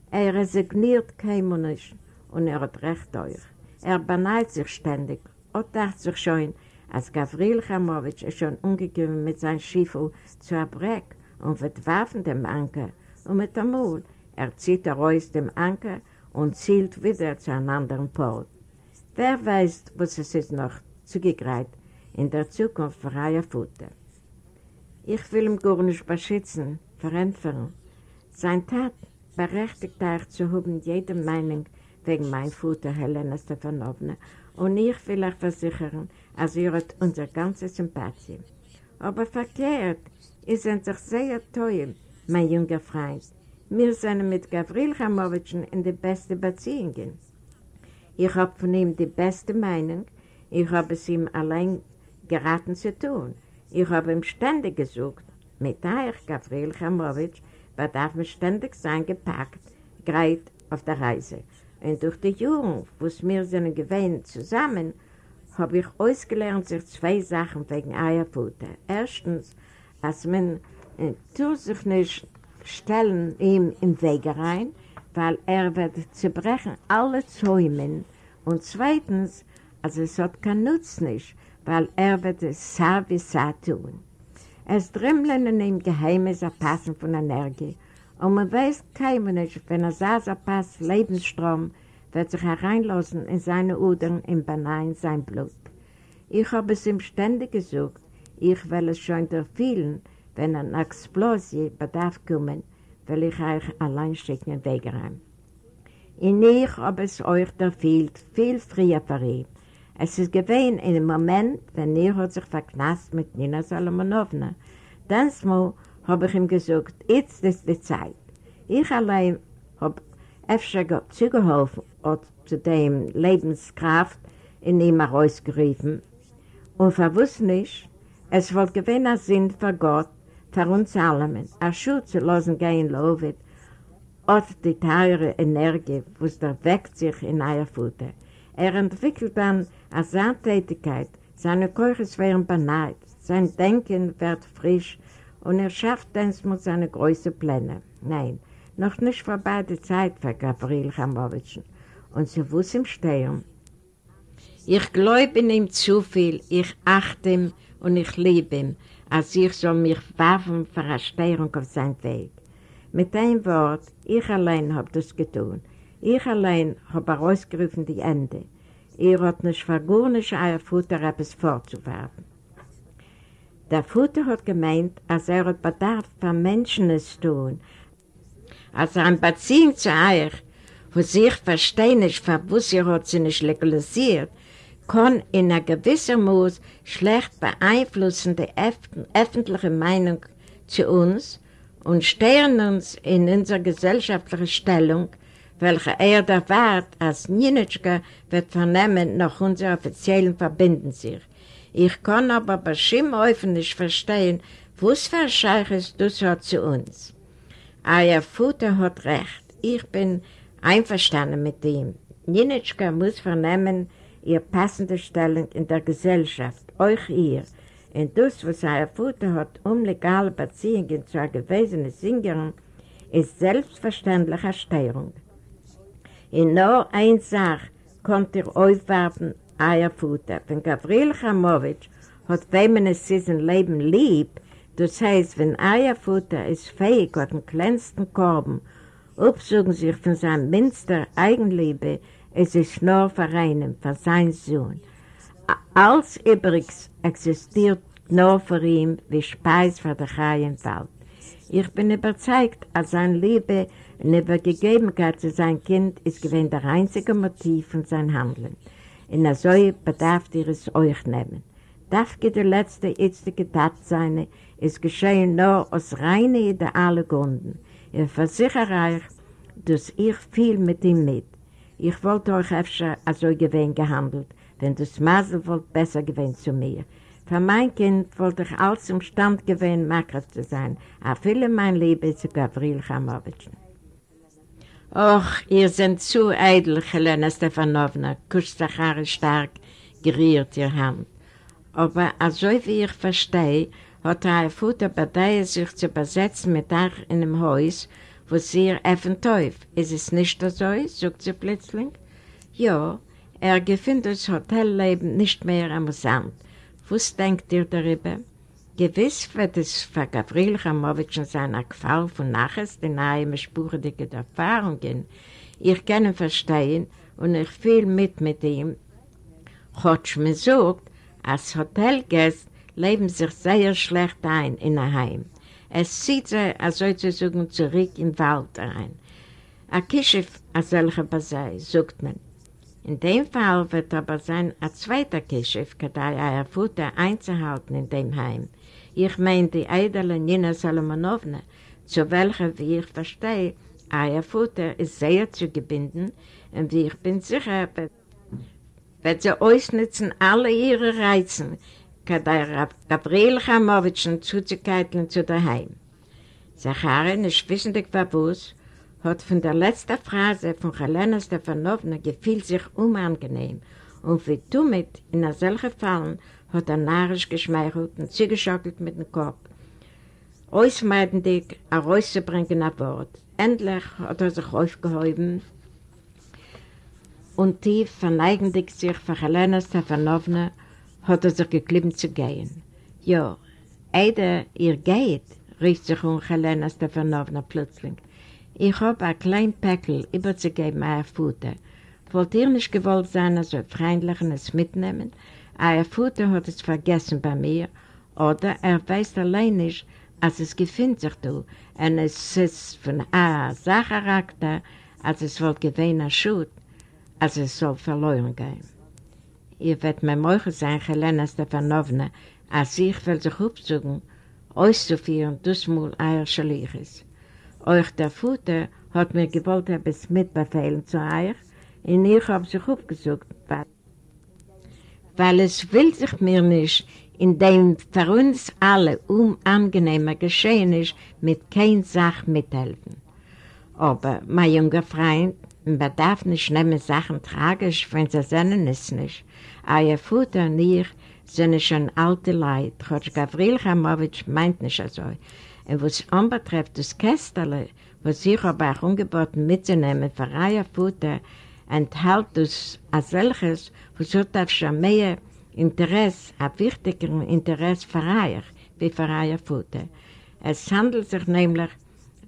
Er resigniert kein Mensch und er hat recht euch. Er beneidet sich ständig und dachte sich schon, als Gavril Chamowitsch ist schon umgegeben mit seinem Schiffel zu Abreck und wird Waffen dem Anker und mit dem Mund. Er zieht er aus dem Anker und zielt wieder zu einem anderen Port. Wer weiß, was es ist noch zugegreift in der Zukunft für Eierfutter. Ich will ihn gar nicht beschützen, verändern. Sein Tat berechtigt euch zu haben jede Meinung wegen mein Vater Helena Stefanovna und ich will euch versichern, als ihr habt unsere ganze Sympathie. Aber verkehrt, ihr seid sich sehr teuer, mein junger Freund. Wir sind mit Gavril Chamowitschen in die beste Beziehungen. Ich habe von ihm die beste Meinung, ich habe es ihm allein geraten zu tun. Ich habe ihm ständig gesucht, mit euch, Gabriel Chamowitsch, bedarf mir ständig sein gepackt, greit auf der Reise. Und durch die Jugend, wo es mir sind gewähnt zusammen, habe ich ausgelernt sich zwei Sachen wegen Eierfutter. Erstens, dass man äh, sich nicht stellen ihm im Weg rein, weil er wird zerbrechen alle Zäumen. Und zweitens, also es hat keinen Nutzen nicht, weil er wird es sah wie sah tun. Es drümmeln in ihm Geheimes Erpassen von Energie und man weiß keinem nicht, wenn er sah so Pass Lebensstrom wird sich hereinlassen in seine Udern im Benein sein Blut. Ich habe es ihm ständig gesucht, ich will es schon der vielen, wenn eine Explosie bedarf kommen, will ich euch allein schicken in Wege rein. Und ich habe es euch der viel, viel früher verriebt. Es ist gewesen in dem Moment, wenn er hat sich verknast mit Nina Salomonowna. Dann habe ich ihm gesagt, jetzt ist die Zeit. Ich allein habe öfter zugeholfen und zu dem Lebenskraft in ihm herausgerufen. Und verwusst nicht, es gewesen ein Sinn für Gott, für uns alle, ein Schuh zu lassen gehen, Lovet, und die teure Energie, was da weckt sich in euer Futter. Er entwickelt dann als seine Tätigkeit, seine Keuches werden beneit, sein Denken wird frisch und er schafft dann mit seinen größten Plänen. Nein, noch nicht vorbei die Zeit für Gabriel Chamowitschen. Und sie wusste im Stehen. Ich glaube in ihm zu viel, ich achte ihm und ich liebe ihn, als ich soll mich waffen für eine Steuerung auf seinen Weg. Mit einem Wort, ich allein habe das getan. Ich allein habe herausgerufen die Ende. Er hat nicht vergurnisch euer Futter etwas vorzuwerfen. Der Futter hat gemeint, als er hat Bedarf von Menschen es tun, als er ein Beziehung zu euch, wo sich verstehen ist, für was ihr hat sie nicht legalisiert, kann in einer gewissen Maß schlecht beeinflussen die öffentliche Meinung zu uns und steuern uns in unserer gesellschaftlichen Stellung, welche er erwartet, als Nienitschka wird vernehmen nach unserer offiziellen Verbinden sich. Ich kann aber bei Schimmhäufen nicht verstehen, was für ein Scheich ist das hat zu uns. Euer Vater hat recht. Ich bin einverstanden mit ihm. Nienitschka muss vernehmen ihr passende Stellung in der Gesellschaft, euch ihr. Und das, was euer Vater hat, um legale Beziehungen zu einer gewesenen Sängerin, ist selbstverständlich eine Steuerung. In nur eine Sache konnte ihr aufwerfen euer Futter. Wenn Gavril Chamowitsch hat wem es sein Leben lieb, das heißt, wenn euer Futter ist fähig, hat den kleinsten Korben, aufsuchen sich von seinem Minster Eigenliebe, es ist nur für einen, für seinen Sohn. Alles übrigens existiert nur für ihn wie Speis für den freien Wald. Ich bin überzeugt, als seine Liebe und Übergegebenheit zu seinem Kind ist gewesen der einzige Motiv von seinem Handeln in der so bedarf ihr es euch nehmen. Darf die letzte jetzige Tat sein, ist geschehen nur aus reinen idealen Gründen. Ich versichere euch, dass ich viel mit ihm mit. Ich wollte euch öfter also gewinn gehandelt, wenn das Masel wollt besser gewinn zu mir. Für mein Kind wollte ich alles im Stand gewinn, Makras zu sein, aber viele mein Liebe zu Gavril Chamowitschen. Och, ihr seid zu eitel, Helena Stefanovna, kuscht Zachari stark, geriert ihr Hand. Aber also wie ich verstehe, hat er Futter bei sich zu besetzen mit euch in einem Haus, wo sie ihr öffnen teuf. Ist es nicht so, sagt sie plötzlich. Ja, er gefindet das Hotelleben nicht mehr amüsant. Was denkt ihr darüber? Gewiss wird es für Gavril Chamowitsch und seiner Qual von Naches die nahe spurendige Erfahrungen. Ich kann ihn verstehen und ich fühle mit mit ihm. Hat mir sagt, als Hotelgäste leben sich sehr schlecht ein in ein Heim. Es zieht sie, als sozusagen, zurück in den Wald rein. Ein Kischiff, als solcher Basei, sagt man. In dem Fall wird aber sein ein zweiter Kischiff, da er Futter einzuhalten in dem Heim. Ich meine die edle Nina Salomonowna, zu welcher, wie ich verstehe, euer Futter ist sehr zu gebinden und wie ich bin sicher, wird sie ausnutzen alle ihre Reizen, der Gabriel Chamowitschen zuzukeiteln zu daheim. Zacharin, nicht wissendig verwusst, hat von der letzten Phrase von Helena Stefanovna gefühlt sich unangenehm und wie damit in einer solchen Fallen hat er narrisch geschmeichelt und zugeschockelt mit dem Kopf. Ausmeidendig herauszubringen ein Wort. Endlich hat er sich aufgehoben und tief verneigendig sich für Helena Stefanovna hat er sich geklebt zu gehen. Ja, Eide, ihr geht, rief sich um Helena Stefanovna plötzlich. Ich habe ein kleines Päckchen überzugeben, euer Futter. Wollt ihr nicht gewollt sein, also freundlich es mitnehmen? Euer Vater hat es vergessen bei mir, oder er weiß allein nicht, als es gefühlt sich da, und es ist von einer Sachcharakter, als es wohl gewähnt Schut, als es soll verloren gehen. Ihr werdet mir morgen sein, Helena Stefanovna, als ich will sich aufsuchen, auszuführen, das mal euer Schleiches. Euch der Vater hat mir gewollt, etwas mitbefehlen zu euch, und ich habe sich aufgesucht, was weil es will sich mir nicht in dem für uns alle unangenehmer Geschehen ist, mit kein Sach mithelfen. Aber, mein junger Freund, man darf nicht nehmen Sachen tragisch, wenn sie sehen es nicht. Euer Vater und ich sind schon alte Leute. Trotz Gavril Chamowitsch meint nicht so. Und was anbetrifft das Kästerle, was ich aber auch angeboten mitzunehmen für euer Vater, enthält das als solches, was hat auf schon mehr Interesse, ein wichtiger Interesse für euch, wie für euer Futter. Es handelt sich nämlich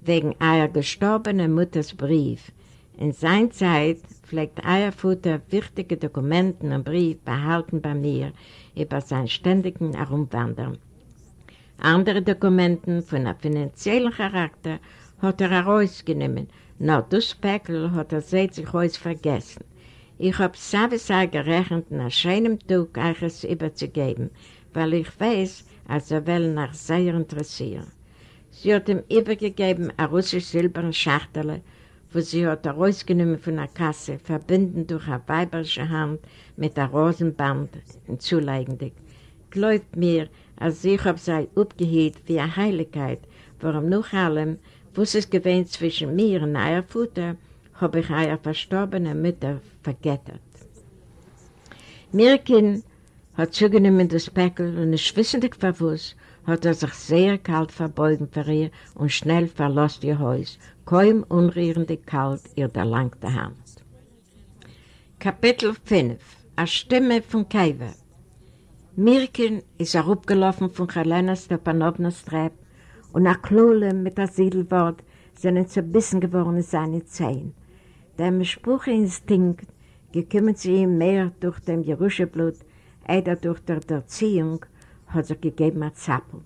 wegen eurer gestorbenen Mutters Brief. In seiner Zeit pflegt euer Futter wichtige Dokumente und Brief behalten bei mir über seinen ständigen Herumwandern. Andere Dokumente von einem finanziellen Charakter hat er herausgenommen, nur das Päckl hat er seit sich heute vergessen. Ich habe sowieso gerechnet, nach schönem Tag euch es überzugeben, weil ich weiß, als er will nach sehr interessieren. Sie hat ihm übergegeben eine russische silberne Schachtel, wo sie hat herausgenommen von der Kasse, verbunden durch eine weiberische Hand mit einem Rosenband und zuleigendig. Glaubt mir, als ich habe sie aufgehielt wie eine Heiligkeit, warum nach allem, was es gewesen zwischen mir und euer Futter, habe ich euer verstorbene Mutter vergettert. Mirkin hat zugenommen das Päckl und nicht wissendig verwusst, hat er sich sehr kalt verbeugen für ihr und schnell verlost ihr Haus, kaum unrührendig kalt ihr der langte Hand. Kapitel 5 Eine Stimme von Kaiwe Mirkin ist auch abgelaufen von Helena Stepanownas Treppe und nach Klole mit der Siedelwort sind zerbissen geworden seine Zehen. Der Spruchinstinkt gekümmert sie ihm mehr durch dem Jeruscheblut, oder durch die Erziehung, hat sich gegeben ein Zappel.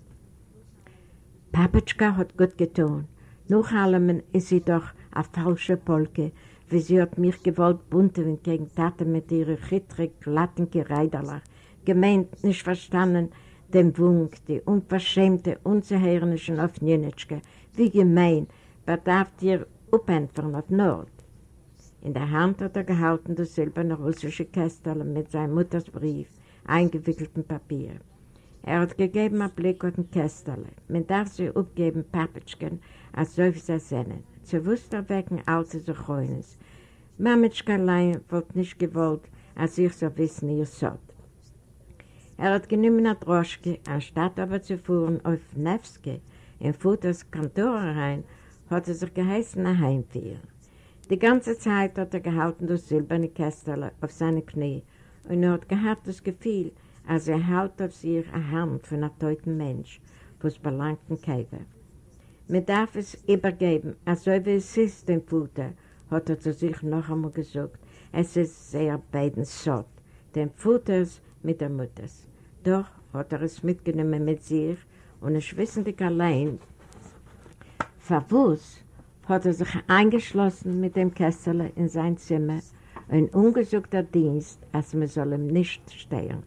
Papatschka hat gut getan. Nach allem ist sie doch eine falsche Polke, wie sie hat mich gewollt bunten gegen Tate mit ihren chittrig glatten Gereiderlach, gemeint, nicht verstanden, den Wunk, die unverschämte, unzuhörenischen auf Njenitschke, wie gemein, bedarf ihr Upentfern auf Nord. In der Hand hat er gehalten das silberne russische Kästel mit seinem Mutters Brief, eingewickelten Papier. Er hat gegeben einen Blick auf den Kästel. Man darf sie aufgeben, Papitschken, als soll sie. Zu wusster wecken alte Suchoines. Mamitschka allein wollte nicht gewollt, als ich so wissen, ihr sollt. Er hat genommen eine Droschke, anstatt aber zu fahren auf Nevsky, in Futters Kantor rein, hat er sich geheißen, ein Heimführer. Die ganze Zeit hat er gehalten das silberne Kästel auf seine Knie und er hat gehabt das Gefühl, als er hält auf sich eine Hand von einem toten Mensch, was belangt den Käfer. Man darf es übergeben, als ob es ist, den Futter, hat er zu sich noch einmal gesagt. Es ist sehr beiden Sort, den Futters mit der Mutters. Doch hat er es mitgenommen mit sich und es wissendig allein, verwusst, hat er sich eingeschlossen mit dem Kessel in sein Zimmer, ein ungesuchter Dienst, als man soll ihm nicht stehen.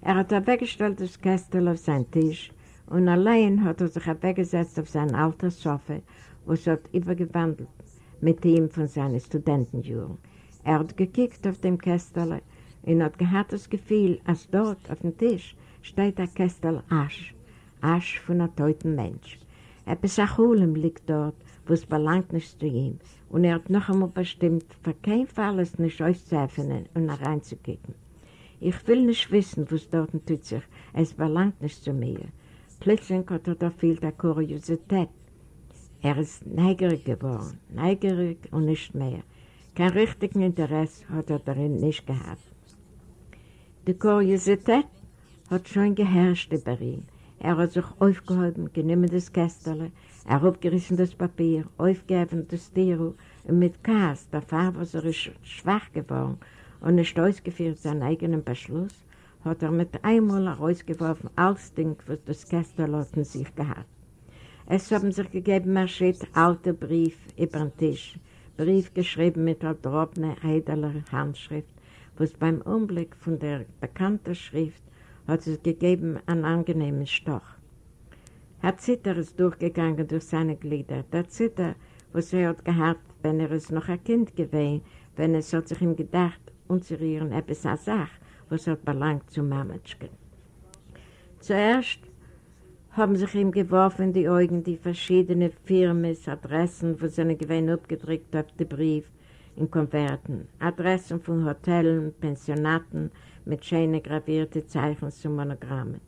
Er hat weggestellt das Kästel auf seinen Tisch und allein hat er sich weggesetzt auf sein alter Sofa, wo es hat übergewandelt mit ihm von seinen Studentenjahren. Er hat gekickt auf dem Kästel und hat gehabt das Gefühl, als dort auf dem Tisch steht der Kästel Asch, Asch von einem toten Mensch. Etwas Achulem liegt dort, wo es belangt nicht zu ihm, und er hat noch einmal bestimmt, für keinen Fall es nicht auszuöffnen und nach reinzukicken. Ich will nicht wissen, was dort tut sich. Es belangt nicht zu mir. Plötzlich hat er da viel der Kuriosität. Er ist neugierig geworden, neugierig und nicht mehr. Kein richtigen Interesse hat er darin nicht gehabt. Die Kuriosität hat schon geherrscht über ihn. Er hat sich aufgehoben, genommen das Kästele, er hat aufgerissen das Papier, aufgegeben das Tiro und mit Kass, der Farbe ist er schwach geworden und nicht ausgeführt seinen eigenen Beschluss, hat er mit einmal herausgeworfen alles Ding, was das Kästchen hat in sich gehabt. Es haben sich gegeben, er steht alter Brief über den Tisch, Brief geschrieben mit einer drobenen, heideler Handschrift, was beim Umblick von der bekannten Schrift hat es gegeben einen angenehmen Stoch. Herr Zitter ist durchgegangen durch seine Glieder. Der Zitter, was er hat gehabt, wenn er es noch ein Kind gewesen, wenn es hat sich ihm gedacht, und zu rühren etwas eine Sache, was hat belangt zu Mametschken. Zuerst haben sich ihm geworfen in die Augen die verschiedenen Firmen, Adressen, wo seine Gewinne abgedrückt auf den Brief in Konverten, Adressen von Hotels, Pensionaten mit schönen gravierten Zeichen zu Monogrammen.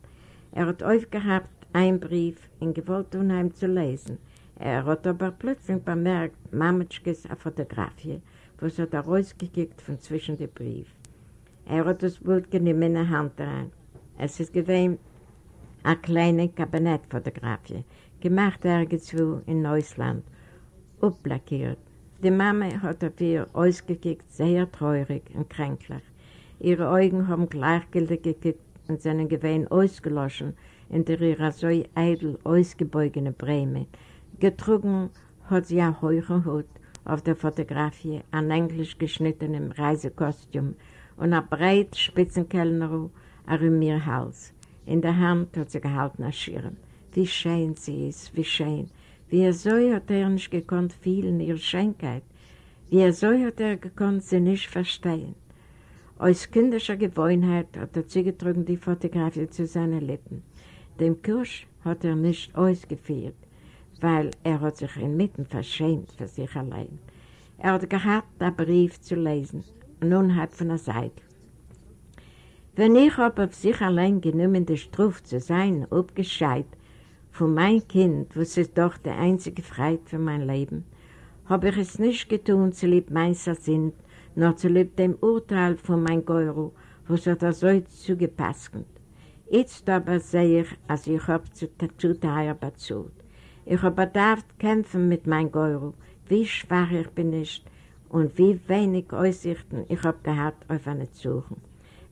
Er hat aufgehabt einen Brief in gewollt unheim zu lesen. Er hat aber plötzlich bemerkt, Mametschkes Fotografie, was hat er rausgekickt von zwischen den Brief. Er hat das Bild genommen in der Hand rein. Es ist gewesen eine kleine Kabinettfotografie, gemacht irgendwo in Neusland, upplackiert. Die Mama hat auf ihr ausgekickt, sehr traurig und kränklich. Ihre Augen haben gleichgültig gekickt und seinen Gewehen ausgelöschen in der ihrer so eitel ausgebeugene Breme. Getrunken hat sie einen hohen Hut auf der Fotografie, ein englisch geschnittenem Reisekostüm und ein breit Spitzenkellner um ihr Hals. In der Hand hat sie gehalten ein. Wie schön sie ist, wie schön. Wie er so hat er nicht gekonnt fühlen ihre Schönheit. Wie er so hat er gekonnt sie nicht verstehen. Aus kindischer Gewohnheit hat er zugetragen die Fotografie zu seinen Lippen. Den Kurs hat er nicht ausgeführt, weil er hat sich inmitten verschämt für sich allein. Er hat gehabt, den Brief zu lesen, nun hat von der Seite. Wenn ich aber auf sich allein genommen, der Struf zu sein, abgescheit von mein Kind, was ist doch der einzige Freit für mein Leben, habe ich es nicht getan, zu lieb meister sind, noch zu lieb dem Urteil von mein Geuro, was hat er so zugepasst. Jetzt aber sehe ich, als ich habe zu, zu teuer bezahlt. Ich habe bedarf kämpfen mit meinem Geuro, wie schwach ich bin nicht und wie wenig Aussichten ich habe gehabt auf eine Suchen.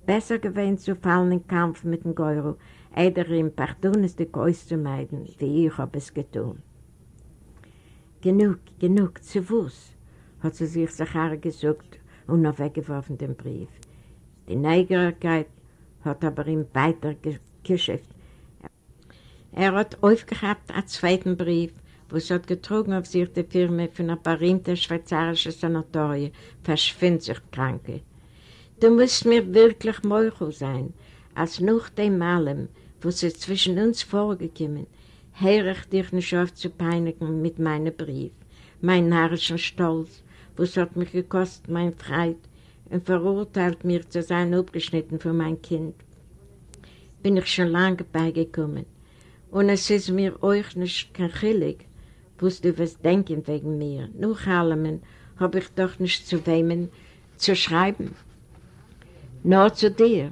Besser gewesen zu fallen im Kampf mit dem Geuro, eider ihm pardonistig auszumeiden, wie ich habe es getan. Genug, genug, zu Fuß, hat sie sich Sachar gesagt und noch weggeworfen den Brief. Die Neugierigkeit hat aber ihm weiter geschäft. Er hat aufgehabt einen zweiten Brief, wo es hat getrogen auf sich die Firma von einer berühmten schweizerischen Sanatorium für Schwindsüchtkranke. Du musst mir wirklich Meuchel sein, als nach dem Malem, wo es zwischen uns vorgekommen, höre ich dich nicht auf zu peinigen mit meinem Brief, mein narrischen Stolz, wo es hat mich gekostet, mein Freit, und verurteilt mir zu sein abgeschnitten für mein Kind. Bin ich schon lange beigekommen. Und es ist mir euch nicht kein Chillig, was du was denken wegen mir. Nach allem habe ich doch nicht zu wem zu schreiben. Nur zu dir,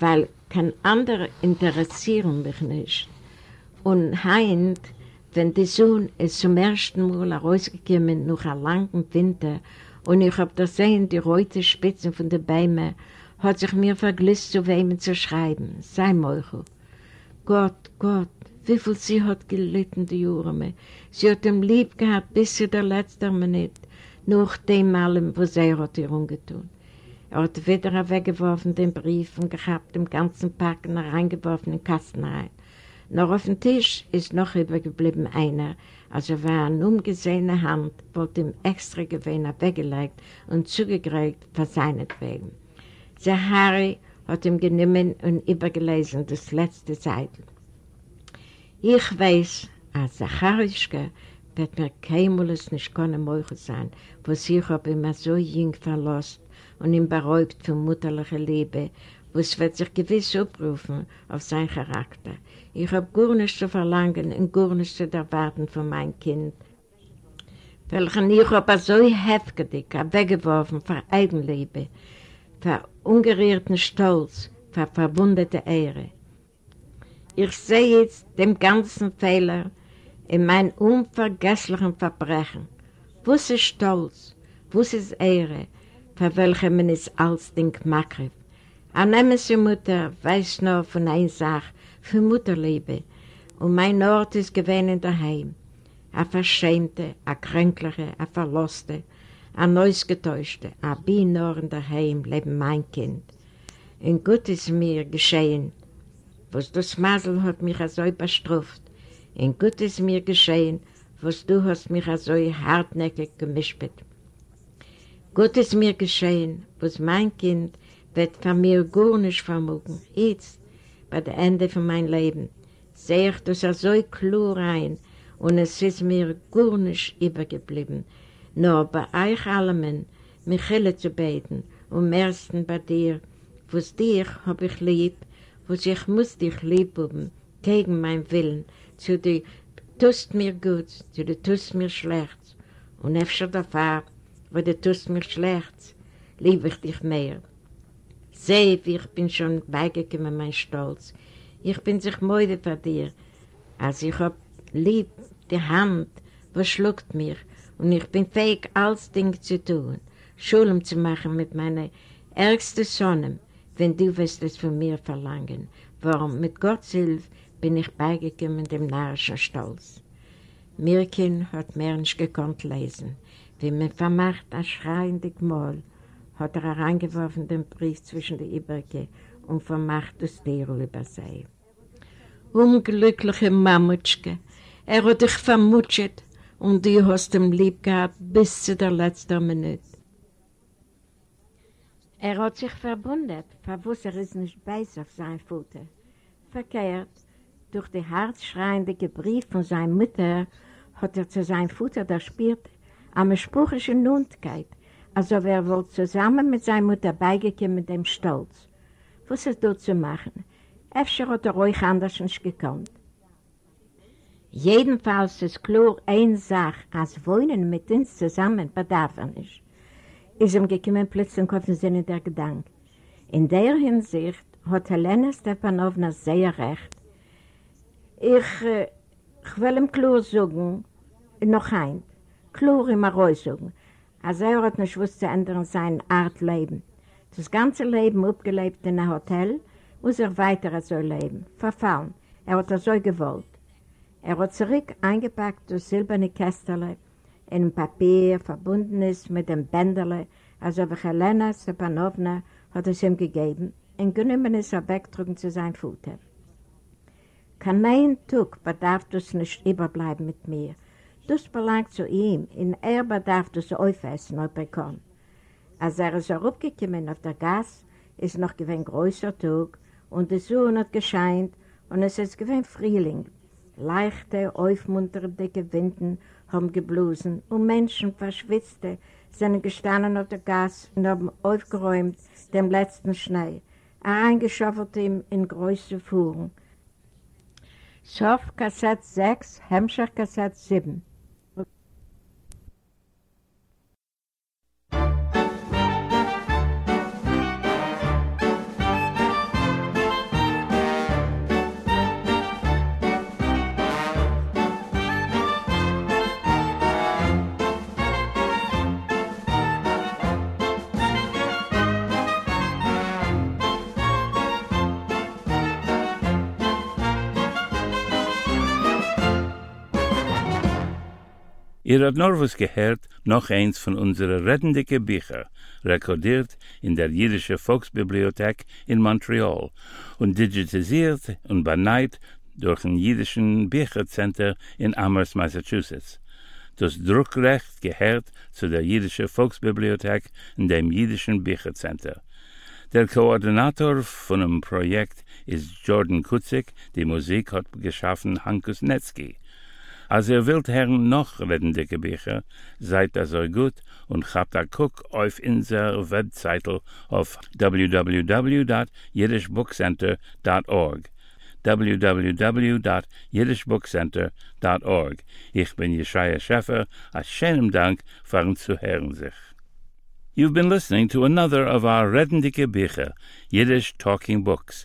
weil kein anderer interessieren mich nicht. Und heint, wenn die Sohn ist zum ersten Mal rausgekommen nach einem langen Winter und ich habe da sehen, die rote Spitzen von den Bäumen, hat sich mir verglist, zu wem zu schreiben. Sei Meuchel. Gott, Gott, wie viel sie hat gelitten, die Jurme. Sie hat ihm lieb gehabt, bis zu der letzten Minute, nach dem allem, was er hat ihr umgetan. Er hat wieder weggeworfen den Brief und gehabt im ganzen Packen reingeworfen in den Kasten rein. Noch auf dem Tisch ist noch übergeblieben einer, also war eine umgesehene Hand, wollte ihm extra Gewinner weggelegt und zugekriegt für seinetwegen. Der Harry hat ihm genommen und übergelesen das letzte Seite. Ich weiß, als Zacharischke wird mir keinmal nicht können möglich sein, was ich habe immer so jung verlost und ihm beräubt von mutterlicher Liebe, was wird sich gewiss abrufen auf seinen Charakter. Ich habe gar nichts zu verlangen und gar nichts zu erwarten von meinem Kind, welchen ich aber so heftig weggeworfen für Eigenliebe, für ungerührten Stolz, für verwundete Ehre. Ich sehe jetzt den ganzen Fehler in meinem unvergesslichen Verbrechen. Was ist Stolz? Was ist Ehre? Für welche man es als macht. Eine nämliche Mutter weiß nur von einer Sache, für Mutterliebe. Und mein Ort ist gewesen daheim. Eine verschämte, eine kränkliche, eine verloste, eine neusgetäuschte, eine Bienor daheim leben mein Kind. Und gut ist mir geschehen, was das Masel hat mich so bestraft. Und gut ist mir geschehen, was du hast mich so hartnäckig gemischt. Gut ist mir geschehen, was mein Kind wird von mir gar nicht vermogen. Jetzt, bei dem Ende von meinem Leben, sehe ich das so klar ein und es ist mir gar nicht übergeblieben. Nur bei euch allen, Michele zu beten und am ersten bei dir, was dich hab ich lieb, was ich muss dich lieb haben, gegen meinen Willen, zu dir tust mir gut, zu dir tust mir schlecht und öfter der Fahrt, wo du tust mir schlecht, liebe ich dich mehr. Seh, wie ich bin schon beigekommen, mein Stolz. Ich bin sich müde von dir. Als ich hab lieb die Hand, was schluckt mir, und ich bin fähig, alles Dinge zu tun, Schulem zu machen mit meiner ärgsten Sonne, wenn du wirst es von mir verlangen. Warum, mit Gottes Hilfe, bin ich beigekommen dem narrischen Stolz. Mirkin hat mehr nicht gekonnt lesen. Wie man vermacht ein schreiendes Mal, hat er hereingeworfen den Brief zwischen die Iberge und vermacht das Dero über sie. Unglückliche Mamutschke, er hat dich vermutscht und du hast ihm lieb gehabt bis zu der letzten Minute. Er hat sich verbunden, verwusst er ist nicht beiß auf sein Futter. Verkehrt, durch die herzschreiende Brief von seiner Mutter hat er zu seinem Futter erspürt, eine spruchige Nundkeit, also er wohl zusammen mit seiner Mutter beigekommen mit dem Stolz. Was ist dort zu machen? Efter hat er euch anders nicht gekonnt. Jedenfalls ist klar eine Sache, als Wohnen mit uns zusammen bedarf er nicht. Ist ihm gekommen plötzlich im Kopf Sinne der Gedanke. In der Hinsicht hat Helena Stepanowna sehr recht. Ich, äh, ich will ihm klar sagen, noch ein, klar ihm auch sagen, als er hat nicht gewusst zu ändern seine Art Leben. Das ganze Leben abgelebt in einem Hotel, muss er weiter so leben, verfallen. Er hat das so gewollt. Er hat zurück eingepackt das silberne Kästerle in Papier, verbunden ist mit dem Bänderle, also wie Helena Stepanowna hat es ihm gegeben, und genommen ist er wegdrücken zu seinem Futter. Kein Tag bedarf das nicht überbleiben mit mir. Das belangt zu ihm, und er bedarf das aufessen, ob er kann. Als er ist herabgekommen auf der Gas, ist noch gewinn größer Tag, und die Sonne hat gescheint, und es ist gewinn Frühling, Leichte, aufmunternde Gewinden haben geblosen und Menschen, verschwitzte, sind gestanden auf der Gas und haben aufgeräumt den letzten Schnee, eingeschaffelt ihm in große Fuhren. Sof Kassett 6, Hemmscher Kassett 7 Ihr habt nur was gehört, noch eins von unserer rettendicke Bücher, rekordiert in der Jüdische Volksbibliothek in Montreal und digitalisiert und beneit durch ein jüdischen Büchercenter in Amherst, Massachusetts. Das Druckrecht gehört zu der Jüdische Volksbibliothek in dem Jüdischen Büchercenter. Der Koordinator von dem Projekt ist Jordan Kutzik, die Musik hat geschaffen Hankus Netzki. Als ihr wilt hern noch redende Gebücher, seid das so gut und habt a guck auf inser Webseite auf www.jiddishbookcenter.org www.jiddishbookcenter.org Ich bin Jeschaya Scheffer, a schönem Dank fahren zu hören sich. You've been listening to another of our Redendike Bücher, Yiddish Talking Books,